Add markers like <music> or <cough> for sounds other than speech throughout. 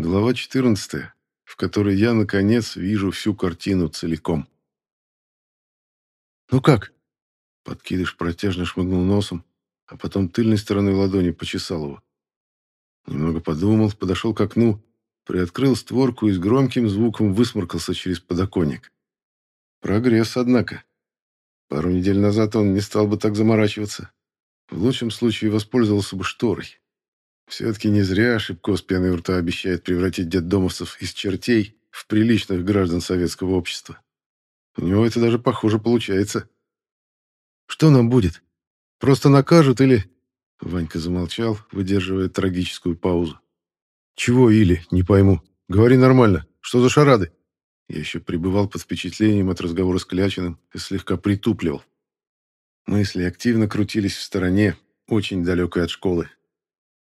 Глава 14, в которой я, наконец, вижу всю картину целиком. «Ну как?» Подкидыш протяжно шмыгнул носом, а потом тыльной стороной ладони почесал его. Немного подумал, подошел к окну, приоткрыл створку и с громким звуком высморкался через подоконник. Прогресс, однако. Пару недель назад он не стал бы так заморачиваться. В лучшем случае воспользовался бы шторой. Все-таки не зря Шибко с пеной у рта обещает превратить детдомовцев из чертей в приличных граждан советского общества. У него это даже похоже получается. «Что нам будет? Просто накажут или...» Ванька замолчал, выдерживая трагическую паузу. «Чего или? Не пойму. Говори нормально. Что за шарады?» Я еще пребывал под впечатлением от разговора с Клячиным и слегка притупливал. Мысли активно крутились в стороне, очень далекой от школы.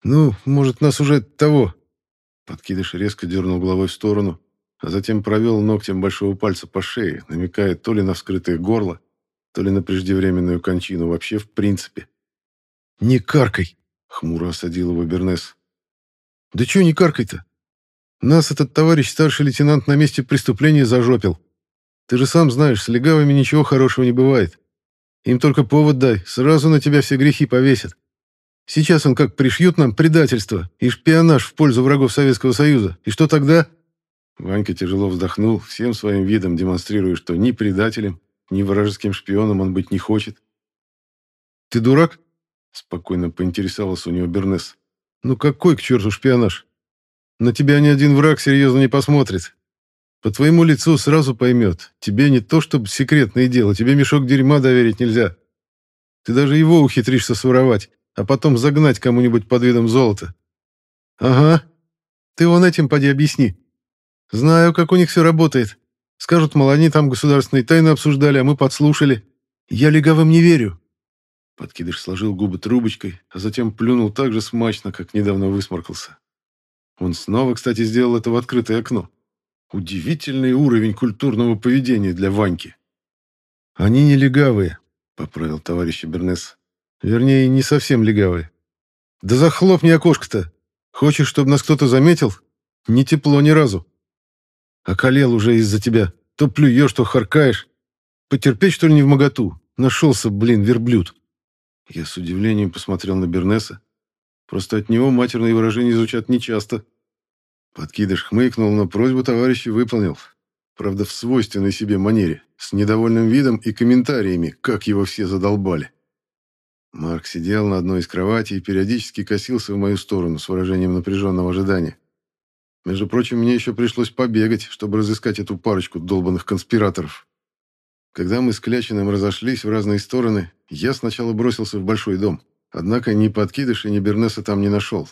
«Ну, может, нас уже того...» Подкидыш резко дернул головой в сторону, а затем провел ногтем большого пальца по шее, намекая то ли на вскрытое горло, то ли на преждевременную кончину вообще в принципе. «Не каркай!» — хмуро осадил его Бернес. «Да чего не каркай-то? Нас этот товарищ старший лейтенант на месте преступления зажопил. Ты же сам знаешь, с легавыми ничего хорошего не бывает. Им только повод дай, сразу на тебя все грехи повесят. Сейчас он как пришьют нам предательство и шпионаж в пользу врагов Советского Союза. И что тогда?» Ванька тяжело вздохнул, всем своим видом демонстрируя, что ни предателем, ни вражеским шпионом он быть не хочет. «Ты дурак?» — спокойно поинтересовался у него Бернес. «Ну какой к черту шпионаж? На тебя ни один враг серьезно не посмотрит. По твоему лицу сразу поймет. Тебе не то чтобы секретное дело, тебе мешок дерьма доверить нельзя. Ты даже его ухитришься своровать, а потом загнать кому-нибудь под видом золота. Ага. Ты вон этим поди объясни. Знаю, как у них все работает. Скажут, мол, они там государственные тайны обсуждали, а мы подслушали. Я легавым не верю. Подкидыш сложил губы трубочкой, а затем плюнул так же смачно, как недавно высморкался. Он снова, кстати, сделал это в открытое окно. Удивительный уровень культурного поведения для Ваньки. «Они не легавые», — поправил товарищ Бернес. Вернее, не совсем легавые. Да захлопни окошко-то. Хочешь, чтобы нас кто-то заметил? Не тепло ни разу. Околел уже из-за тебя. То плюешь, то харкаешь. Потерпеть, что ли, не в моготу? Нашелся, блин, верблюд. Я с удивлением посмотрел на Бернеса. Просто от него матерные выражения звучат нечасто. Подкидыш хмыкнул, но просьбу товарища выполнил. Правда, в свойственной себе манере, с недовольным видом и комментариями, как его все задолбали. Марк сидел на одной из кроватей и периодически косился в мою сторону с выражением напряженного ожидания. Между прочим, мне еще пришлось побегать, чтобы разыскать эту парочку долбанных конспираторов. Когда мы с Клячиным разошлись в разные стороны, я сначала бросился в большой дом. Однако ни подкидыша, ни Бернеса там не нашел.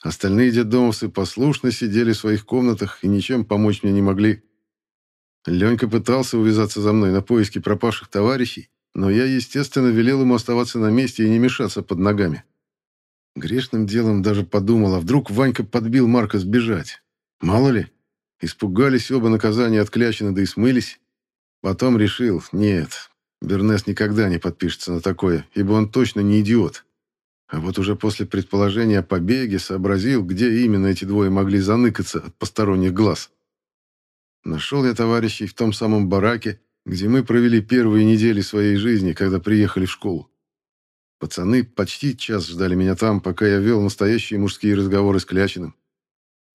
Остальные детдомовцы послушно сидели в своих комнатах и ничем помочь мне не могли. Ленька пытался увязаться за мной на поиски пропавших товарищей, но я, естественно, велел ему оставаться на месте и не мешаться под ногами. Грешным делом даже подумал, а вдруг Ванька подбил Марка сбежать. Мало ли, испугались оба наказания от Клячина, да и смылись. Потом решил, нет, Бернес никогда не подпишется на такое, ибо он точно не идиот. А вот уже после предположения о побеге сообразил, где именно эти двое могли заныкаться от посторонних глаз. Нашел я товарищей в том самом бараке, где мы провели первые недели своей жизни, когда приехали в школу. Пацаны почти час ждали меня там, пока я вел настоящие мужские разговоры с Клячиным.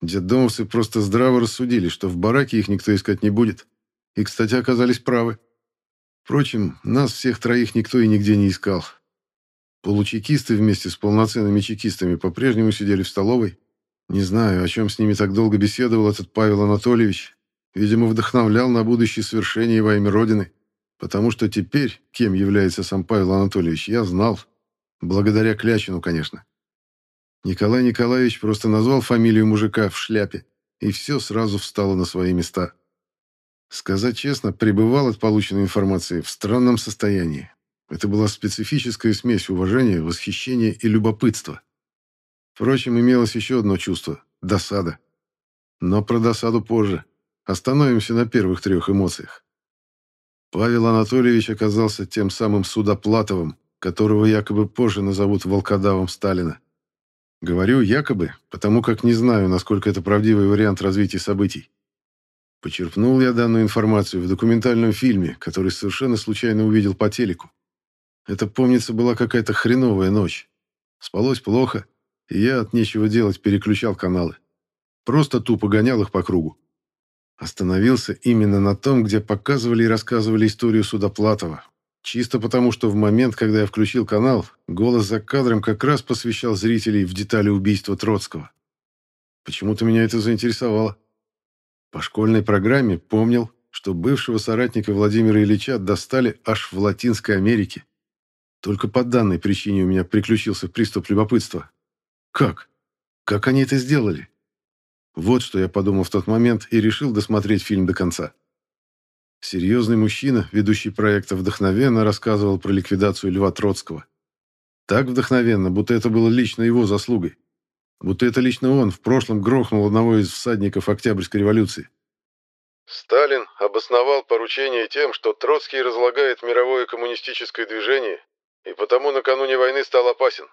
Детдомовцы просто здраво рассудили, что в бараке их никто искать не будет. И, кстати, оказались правы. Впрочем, нас всех троих никто и нигде не искал. Получекисты вместе с полноценными чекистами по-прежнему сидели в столовой. Не знаю, о чем с ними так долго беседовал этот Павел Анатольевич, Видимо, вдохновлял на будущее свершение во имя Родины. Потому что теперь, кем является сам Павел Анатольевич, я знал. Благодаря Клячину, конечно. Николай Николаевич просто назвал фамилию мужика в шляпе, и все сразу встало на свои места. Сказать честно, пребывал от полученной информации в странном состоянии. Это была специфическая смесь уважения, восхищения и любопытства. Впрочем, имелось еще одно чувство – досада. Но про досаду позже. Остановимся на первых трех эмоциях. Павел Анатольевич оказался тем самым Судоплатовым, которого якобы позже назовут волкодавом Сталина. Говорю якобы, потому как не знаю, насколько это правдивый вариант развития событий. Почерпнул я данную информацию в документальном фильме, который совершенно случайно увидел по телеку. Это, помнится, была какая-то хреновая ночь. Спалось плохо, и я от нечего делать переключал каналы. Просто тупо гонял их по кругу. Остановился именно на том, где показывали и рассказывали историю Судоплатова. Чисто потому, что в момент, когда я включил канал, голос за кадром как раз посвящал зрителей в детали убийства Троцкого. Почему-то меня это заинтересовало. По школьной программе помнил, что бывшего соратника Владимира Ильича достали аж в Латинской Америке. Только по данной причине у меня приключился приступ любопытства. Как? Как они это сделали? Вот что я подумал в тот момент и решил досмотреть фильм до конца. Серьезный мужчина, ведущий проекта, вдохновенно рассказывал про ликвидацию Льва Троцкого. Так вдохновенно, будто это было лично его заслугой. Будто это лично он в прошлом грохнул одного из всадников Октябрьской революции. Сталин обосновал поручение тем, что Троцкий разлагает мировое коммунистическое движение и потому накануне войны стал опасен.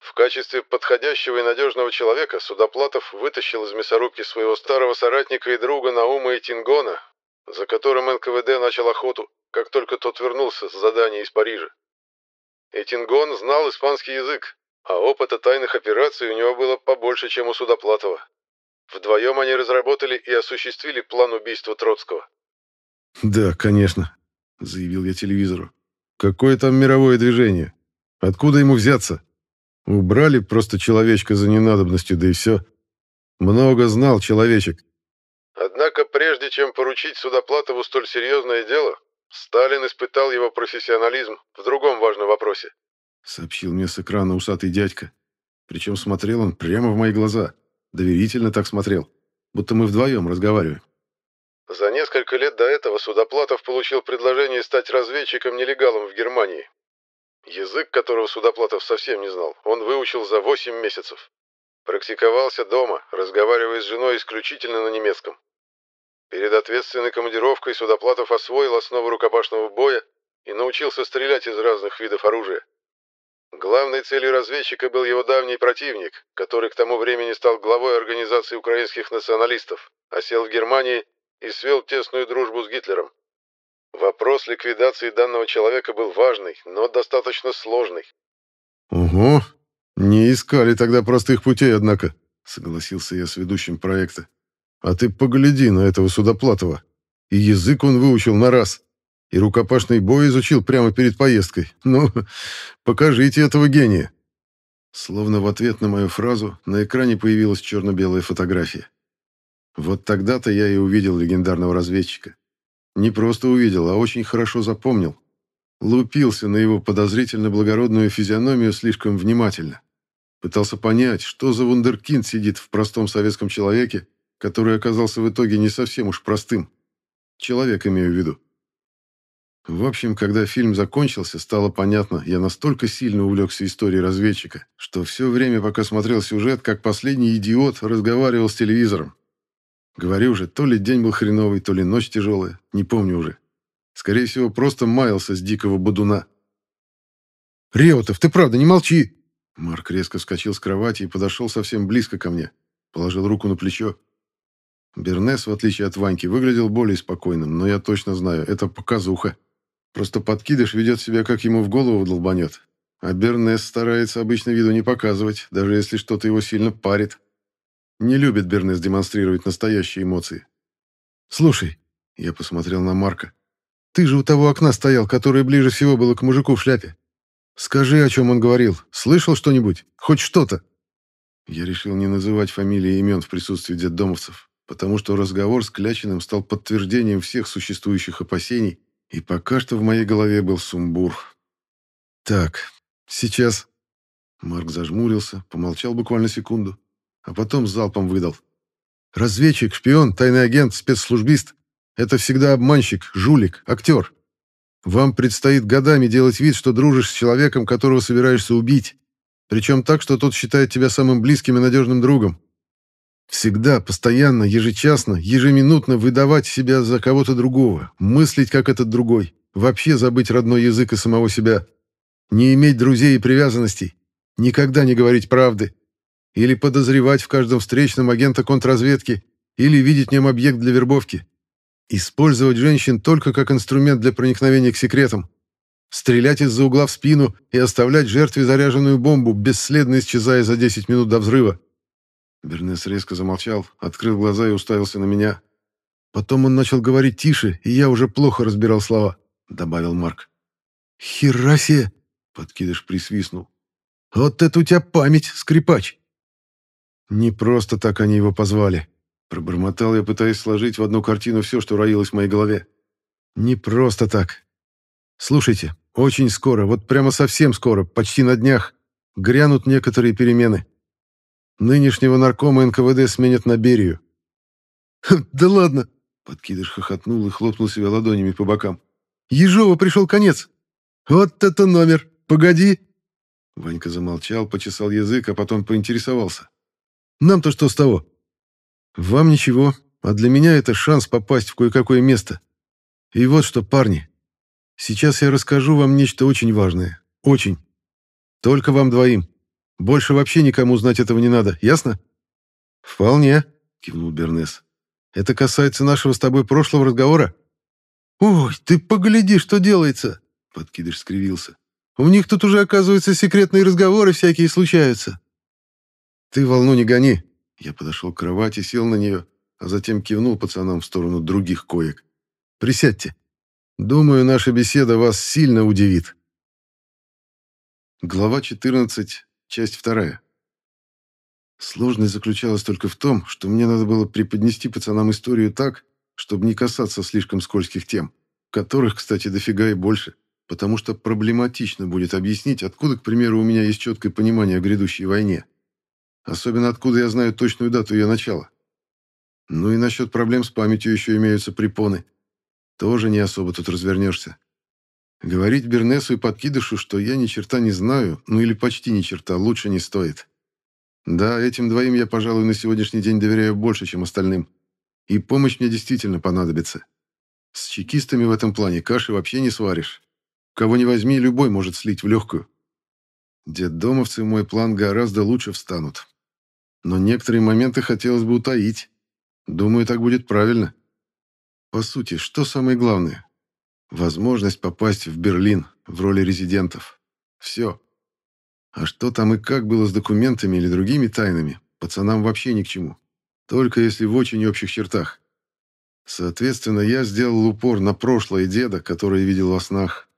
В качестве подходящего и надежного человека Судоплатов вытащил из мясорубки своего старого соратника и друга Наума Этингона, за которым НКВД начал охоту, как только тот вернулся с задания из Парижа. Этингон знал испанский язык, а опыта тайных операций у него было побольше, чем у Судоплатова. Вдвоем они разработали и осуществили план убийства Троцкого. «Да, конечно», — заявил я телевизору. Какое там мировое движение? Откуда ему взяться? Убрали просто человечка за ненадобностью, да и все. Много знал человечек. Однако прежде чем поручить Судоплатову столь серьезное дело, Сталин испытал его профессионализм в другом важном вопросе. Сообщил мне с экрана усатый дядька. Причем смотрел он прямо в мои глаза. Доверительно так смотрел. Будто мы вдвоем разговариваем. За несколько лет до этого Судоплатов получил предложение стать разведчиком-нелегалом в Германии. Язык, которого Судоплатов совсем не знал, он выучил за 8 месяцев. Практиковался дома, разговаривая с женой исключительно на немецком. Перед ответственной командировкой Судоплатов освоил основы рукопашного боя и научился стрелять из разных видов оружия. Главной целью разведчика был его давний противник, который к тому времени стал главой организации украинских националистов, а сел в Германии и свел тесную дружбу с Гитлером. Вопрос ликвидации данного человека был важный, но достаточно сложный. «Ого, не искали тогда простых путей, однако», — согласился я с ведущим проекта. «А ты погляди на этого Судоплатова. И язык он выучил на раз, и рукопашный бой изучил прямо перед поездкой. Ну, <laughs> покажите этого гения». Словно в ответ на мою фразу на экране появилась черно-белая фотография. Вот тогда-то я и увидел легендарного разведчика. Не просто увидел, а очень хорошо запомнил. Лупился на его подозрительно благородную физиономию слишком внимательно. Пытался понять, что за вундеркинд сидит в простом советском человеке, который оказался в итоге не совсем уж простым. Человек имею в виду. В общем, когда фильм закончился, стало понятно, я настолько сильно увлекся историей разведчика, что все время, пока смотрел сюжет, как последний идиот разговаривал с телевизором. Говорю уже, то ли день был хреновый, то ли ночь тяжелая, не помню уже. Скорее всего, просто маялся с дикого бодуна. «Реутов, ты правда, не молчи!» Марк резко вскочил с кровати и подошел совсем близко ко мне. Положил руку на плечо. Бернес, в отличие от Ваньки, выглядел более спокойным, но я точно знаю, это показуха. Просто подкидыш ведет себя, как ему в голову долбанет. А Бернес старается обычно виду не показывать, даже если что-то его сильно парит. Не любит Бернес демонстрировать настоящие эмоции. «Слушай», — я посмотрел на Марка, «ты же у того окна стоял, которое ближе всего было к мужику в шляпе. Скажи, о чем он говорил. Слышал что-нибудь? Хоть что-то?» Я решил не называть фамилии и имен в присутствии детдомовцев, потому что разговор с Клячиным стал подтверждением всех существующих опасений, и пока что в моей голове был сумбур. «Так, сейчас...» Марк зажмурился, помолчал буквально секунду, а потом залпом выдал. «Разведчик, шпион, тайный агент, спецслужбист — это всегда обманщик, жулик, актер. Вам предстоит годами делать вид, что дружишь с человеком, которого собираешься убить, причем так, что тот считает тебя самым близким и надежным другом. Всегда, постоянно, ежечасно, ежеминутно выдавать себя за кого-то другого, мыслить как этот другой, вообще забыть родной язык и самого себя, не иметь друзей и привязанностей, никогда не говорить правды, Или подозревать в каждом встречном агента контрразведки, или видеть в нем объект для вербовки. Использовать женщин только как инструмент для проникновения к секретам. Стрелять из-за угла в спину и оставлять жертве заряженную бомбу, бесследно исчезая за 10 минут до взрыва. Бернес резко замолчал, открыл глаза и уставился на меня. Потом он начал говорить тише, и я уже плохо разбирал слова, — добавил Марк. «Херасе!» — подкидыш присвистнул. «Вот это у тебя память, скрипач!» Не просто так они его позвали. Пробормотал я, пытаясь сложить в одну картину все, что роилось в моей голове. Не просто так. Слушайте, очень скоро, вот прямо совсем скоро, почти на днях, грянут некоторые перемены. Нынешнего наркома НКВД сменят на Берию. «Да ладно!» — подкидыш хохотнул и хлопнул себя ладонями по бокам. «Ежова пришел конец! Вот это номер! Погоди!» Ванька замолчал, почесал язык, а потом поинтересовался. «Нам-то что с того? Вам ничего, а для меня это шанс попасть в кое-какое место. И вот что, парни, сейчас я расскажу вам нечто очень важное. Очень. Только вам двоим. Больше вообще никому знать этого не надо, ясно? Вполне, кивнул Бернес. Это касается нашего с тобой прошлого разговора. Ой, ты погляди, что делается, подкидыш скривился. У них тут уже, оказывается, секретные разговоры всякие случаются. Ты волну не гони, я подошел к кровати, сел на нее, а затем кивнул пацанам в сторону других коек. «Присядьте. Думаю, наша беседа вас сильно удивит». Глава 14, часть 2. Сложность заключалась только в том, что мне надо было преподнести пацанам историю так, чтобы не касаться слишком скользких тем, которых, кстати, дофига и больше, потому что проблематично будет объяснить, откуда, к примеру, у меня есть четкое понимание о грядущей войне. Особенно откуда я знаю точную дату ее начала. Ну и насчет проблем с памятью еще имеются препоны. Тоже не особо тут развернешься. Говорить Бернесу и подкидышу, что я ни черта не знаю, ну или почти ни черта, лучше не стоит. Да, этим двоим я, пожалуй, на сегодняшний день доверяю больше, чем остальным. И помощь мне действительно понадобится. С чекистами в этом плане каши вообще не сваришь. Кого не возьми, любой может слить в легкую. Детдомовцы в мой план гораздо лучше встанут. Но некоторые моменты хотелось бы утаить. Думаю, так будет правильно. По сути, что самое главное? Возможность попасть в Берлин в роли резидентов. Все. А что там и как было с документами или другими тайнами, пацанам вообще ни к чему. Только если в очень общих чертах. Соответственно, я сделал упор на прошлое деда, которое видел во снах,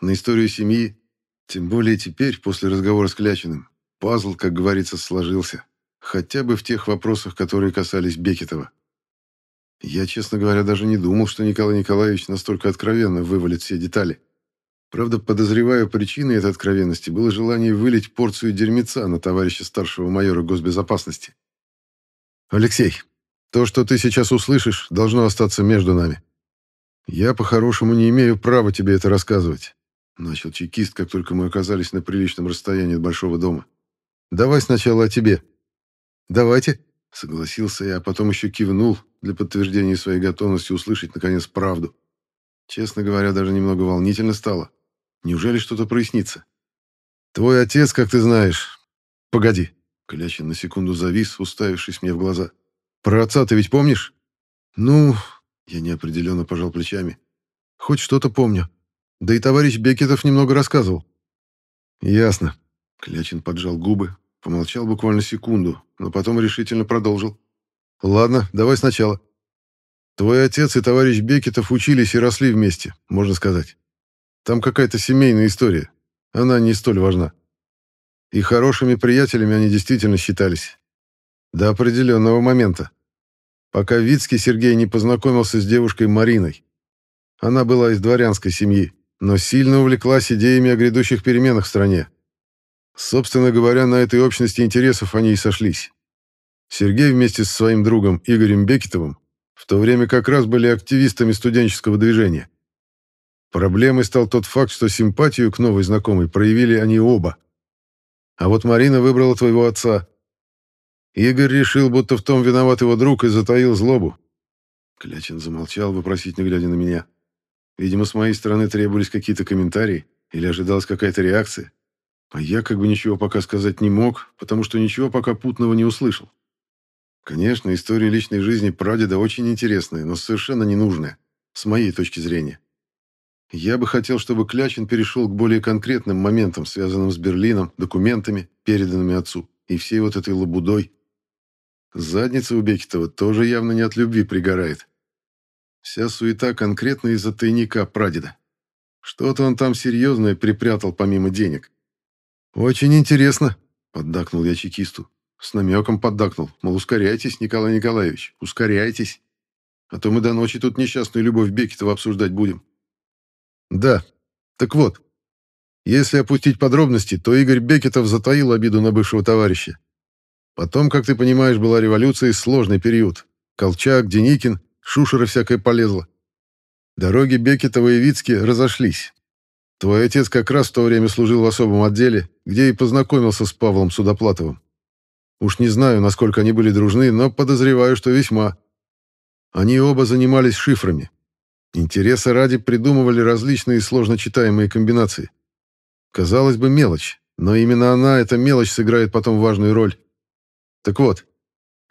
на историю семьи, тем более теперь, после разговора с Клячиным, пазл, как говорится, сложился. Хотя бы в тех вопросах, которые касались Бекетова. Я, честно говоря, даже не думал, что Николай Николаевич настолько откровенно вывалит все детали. Правда, подозреваю, причиной этой откровенности было желание вылить порцию дерьмеца на товарища старшего майора госбезопасности. «Алексей, то, что ты сейчас услышишь, должно остаться между нами. Я, по-хорошему, не имею права тебе это рассказывать», начал чекист, как только мы оказались на приличном расстоянии от большого дома. «Давай сначала о тебе. «Давайте», — согласился я, а потом еще кивнул для подтверждения своей готовности услышать, наконец, правду. Честно говоря, даже немного волнительно стало. Неужели что-то прояснится? «Твой отец, как ты знаешь...» «Погоди». Клячин на секунду завис, уставившись мне в глаза. «Про отца ты ведь помнишь?» «Ну...» Я неопределенно пожал плечами. «Хоть что-то помню. Да и товарищ Бекетов немного рассказывал». «Ясно». Клячин поджал губы, Помолчал буквально секунду, но потом решительно продолжил. «Ладно, давай сначала. Твой отец и товарищ Бекетов учились и росли вместе, можно сказать. Там какая-то семейная история. Она не столь важна. И хорошими приятелями они действительно считались. До определенного момента. Пока Вицкий Сергей не познакомился с девушкой Мариной. Она была из дворянской семьи, но сильно увлеклась идеями о грядущих переменах в стране, Собственно говоря, на этой общности интересов они и сошлись. Сергей вместе со своим другом Игорем Бекетовым в то время как раз были активистами студенческого движения. Проблемой стал тот факт, что симпатию к новой знакомой проявили они оба. А вот Марина выбрала твоего отца. Игорь решил, будто в том виноват его друг и затаил злобу. Клячин замолчал, вопросительно глядя на меня. Видимо, с моей стороны требовались какие-то комментарии или ожидалась какая-то реакция. А я как бы ничего пока сказать не мог, потому что ничего пока путного не услышал. Конечно, история личной жизни прадеда очень интересная, но совершенно ненужная, с моей точки зрения. Я бы хотел, чтобы Клячин перешел к более конкретным моментам, связанным с Берлином, документами, переданными отцу, и всей вот этой лабудой. Задница у Бекетова тоже явно не от любви пригорает. Вся суета конкретно из-за тайника прадеда. Что-то он там серьезное припрятал помимо денег. «Очень интересно», — поддакнул я чекисту. С намеком поддакнул, мол, ускоряйтесь, Николай Николаевич, ускоряйтесь. А то мы до ночи тут несчастную любовь Бекетова обсуждать будем. Да, так вот, если опустить подробности, то Игорь Бекетов затаил обиду на бывшего товарища. Потом, как ты понимаешь, была революция и сложный период. Колчак, Деникин, Шушера всякое полезло. Дороги Бекетова и Вицки разошлись. Твой отец как раз в то время служил в особом отделе, где и познакомился с Павлом Судоплатовым. Уж не знаю, насколько они были дружны, но подозреваю, что весьма. Они оба занимались шифрами. Интереса ради придумывали различные сложно читаемые комбинации. Казалось бы, мелочь, но именно она, эта мелочь, сыграет потом важную роль. Так вот,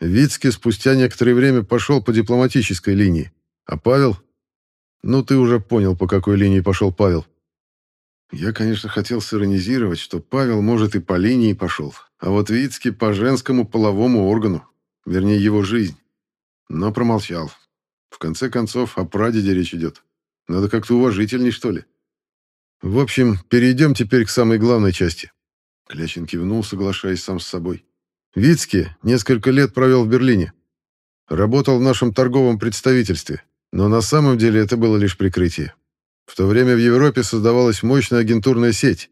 Вицкий спустя некоторое время пошел по дипломатической линии, а Павел... Ну, ты уже понял, по какой линии пошел Павел. Я, конечно, хотел сиронизировать, что Павел, может, и по линии пошел, а вот Вицкий по женскому половому органу, вернее, его жизнь. Но промолчал. В конце концов, о прадеде речь идет. Надо как-то уважительней, что ли. В общем, перейдем теперь к самой главной части. Клячин кивнул, соглашаясь сам с собой. Вицкий несколько лет провел в Берлине. Работал в нашем торговом представительстве, но на самом деле это было лишь прикрытие. В то время в Европе создавалась мощная агентурная сеть,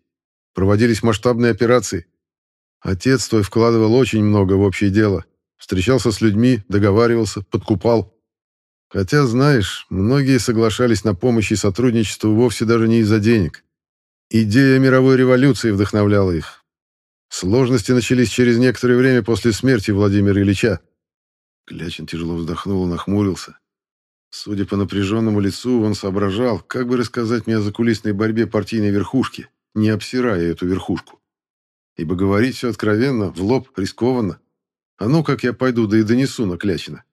проводились масштабные операции. Отец твой вкладывал очень много в общее дело, встречался с людьми, договаривался, подкупал. Хотя, знаешь, многие соглашались на помощь и сотрудничество вовсе даже не из-за денег. Идея мировой революции вдохновляла их. Сложности начались через некоторое время после смерти Владимира Ильича. Клячин тяжело вздохнул и нахмурился. Судя по напряженному лицу, он соображал, как бы рассказать мне о закулисной борьбе партийной верхушки, не обсирая эту верхушку. Ибо говорить все откровенно, в лоб, рискованно. А ну, как я пойду, да и донесу на Клячина.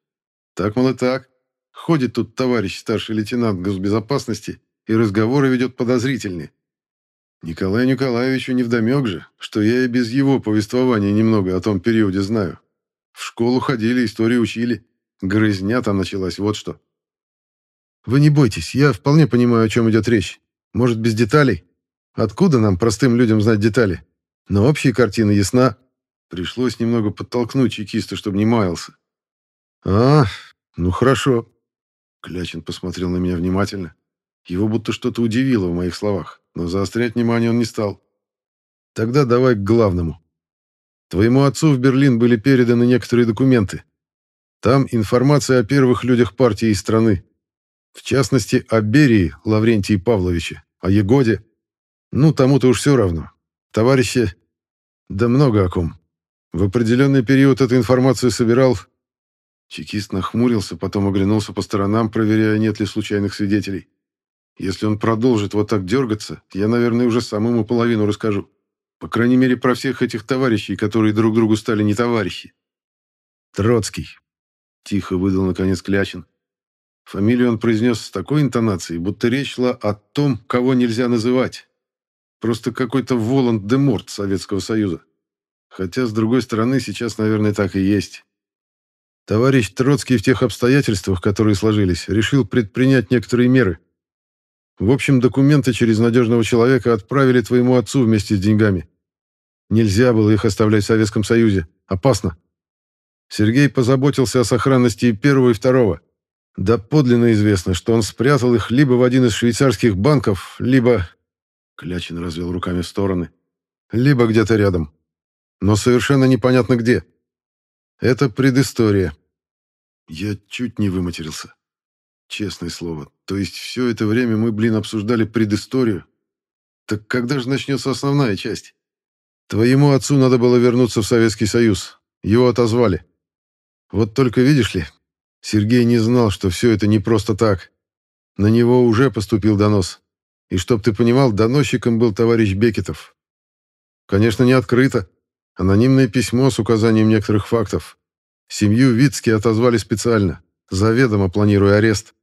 Так, мол, и так. Ходит тут товарищ старший лейтенант госбезопасности и разговоры ведет подозрительные. Николаю Николаевичу невдомек же, что я и без его повествования немного о том периоде знаю. В школу ходили, историю учили. Грызня там началась, вот что. Вы не бойтесь, я вполне понимаю, о чем идет речь. Может, без деталей? Откуда нам, простым людям, знать детали? Но общая картина ясна. Пришлось немного подтолкнуть чекиста, чтобы не маялся. А, ну хорошо. Клячин посмотрел на меня внимательно. Его будто что-то удивило в моих словах, но заострять внимание он не стал. Тогда давай к главному. Твоему отцу в Берлин были переданы некоторые документы. Там информация о первых людях партии и страны. В частности, о Берии Лаврентии Павловиче, о Егоде. Ну, тому-то уж все равно. Товарищи, да много о ком. В определенный период эту информацию собирал Чекист нахмурился, потом оглянулся по сторонам, проверяя, нет ли случайных свидетелей. Если он продолжит вот так дергаться, я, наверное, уже сам ему половину расскажу. По крайней мере, про всех этих товарищей, которые друг другу стали не товарищи. Троцкий. Тихо выдал, наконец, Клячин. Фамилию он произнес с такой интонацией, будто речь шла о том, кого нельзя называть. Просто какой-то Воланд-де-Морт Советского Союза. Хотя, с другой стороны, сейчас, наверное, так и есть. Товарищ Троцкий в тех обстоятельствах, которые сложились, решил предпринять некоторые меры. В общем, документы через надежного человека отправили твоему отцу вместе с деньгами. Нельзя было их оставлять в Советском Союзе. Опасно. Сергей позаботился о сохранности и первого, и второго. Да подлинно известно, что он спрятал их либо в один из швейцарских банков, либо... Клячин развел руками в стороны. Либо где-то рядом. Но совершенно непонятно где. Это предыстория. Я чуть не выматерился. Честное слово. То есть все это время мы, блин, обсуждали предысторию? Так когда же начнется основная часть? Твоему отцу надо было вернуться в Советский Союз. Его отозвали. Вот только видишь ли, Сергей не знал, что все это не просто так. На него уже поступил донос. И чтоб ты понимал, доносчиком был товарищ Бекетов. Конечно, не открыто. Анонимное письмо с указанием некоторых фактов. Семью Вицки отозвали специально, заведомо планируя арест.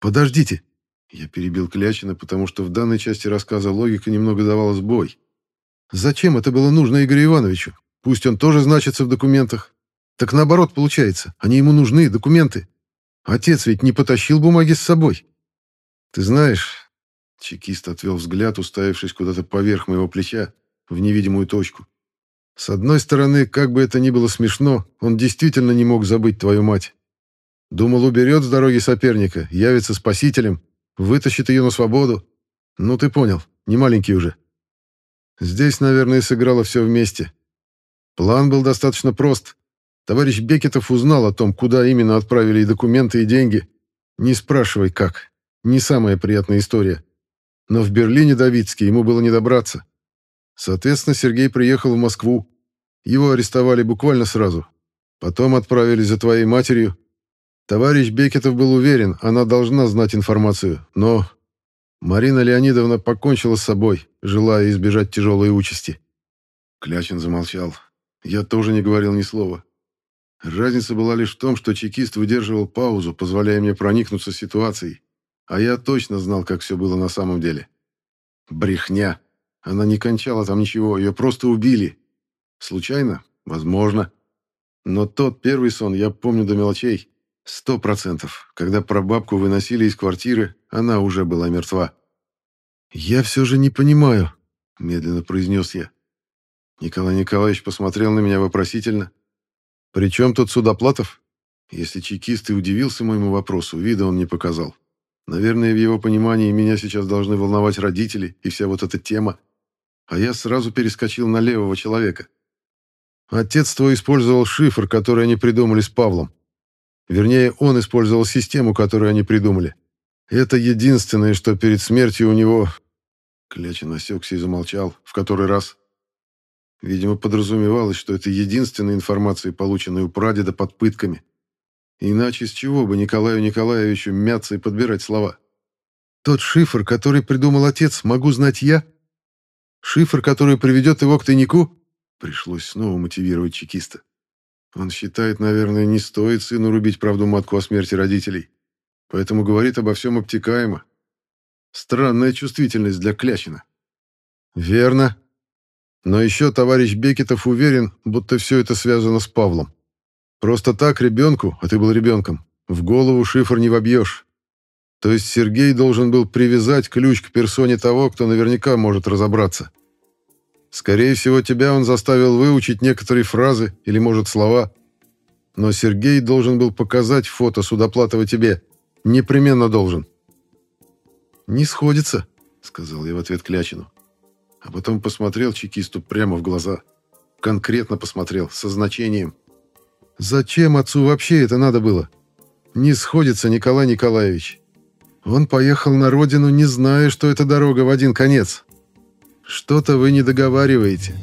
«Подождите!» Я перебил Клячина, потому что в данной части рассказа логика немного давала сбой. «Зачем это было нужно Игорю Ивановичу? Пусть он тоже значится в документах. Так наоборот получается, они ему нужны, документы. Отец ведь не потащил бумаги с собой. Ты знаешь...» Чекист отвел взгляд, уставившись куда-то поверх моего плеча, в невидимую точку. «С одной стороны, как бы это ни было смешно, он действительно не мог забыть твою мать. Думал, уберет с дороги соперника, явится спасителем, вытащит ее на свободу. Ну, ты понял, не маленький уже. Здесь, наверное, сыграло все вместе. План был достаточно прост. Товарищ Бекетов узнал о том, куда именно отправили и документы, и деньги. Не спрашивай, как. Не самая приятная история. Но в Берлине Давидский ему было не добраться. Соответственно, Сергей приехал в Москву. Его арестовали буквально сразу. Потом отправили за твоей матерью. Товарищ Бекетов был уверен, она должна знать информацию, но... Марина Леонидовна покончила с собой, желая избежать тяжелой участи. Клячин замолчал. Я тоже не говорил ни слова. Разница была лишь в том, что чекист выдерживал паузу, позволяя мне проникнуться ситуацией. А я точно знал, как все было на самом деле. Брехня. Она не кончала там ничего, ее просто убили. Случайно? Возможно. Но тот первый сон я помню до мелочей. Сто процентов. Когда прабабку выносили из квартиры, она уже была мертва. «Я все же не понимаю», — медленно произнес я. Николай Николаевич посмотрел на меня вопросительно. «При чем тут Судоплатов?» Если чекист и удивился моему вопросу, вида он не показал. Наверное, в его понимании меня сейчас должны волновать родители и вся вот эта тема. А я сразу перескочил на левого человека. Отец твой использовал шифр, который они придумали с Павлом. Вернее, он использовал систему, которую они придумали. Это единственное, что перед смертью у него... Клячин осекся и замолчал, в который раз. Видимо, подразумевалось, что это единственная информация, полученная у прадеда под пытками. Иначе с чего бы Николаю Николаевичу мяться и подбирать слова? Тот шифр, который придумал отец, могу знать я? Шифр, который приведет его к тайнику? Пришлось снова мотивировать чекиста. Он считает, наверное, не стоит сыну рубить правду матку о смерти родителей. Поэтому говорит обо всем обтекаемо. Странная чувствительность для Клячина. Верно. Но еще товарищ Бекетов уверен, будто все это связано с Павлом. Просто так ребенку, а ты был ребенком, в голову шифр не вобьешь. То есть Сергей должен был привязать ключ к персоне того, кто наверняка может разобраться. Скорее всего, тебя он заставил выучить некоторые фразы или, может, слова. Но Сергей должен был показать фото Судоплатова тебе. Непременно должен. «Не сходится», — сказал я в ответ Клячину. А потом посмотрел чекисту прямо в глаза. Конкретно посмотрел, со значением. «Зачем отцу вообще это надо было? Не сходится, Николай Николаевич. Он поехал на родину, не зная, что эта дорога в один конец». Что-то вы не договариваете.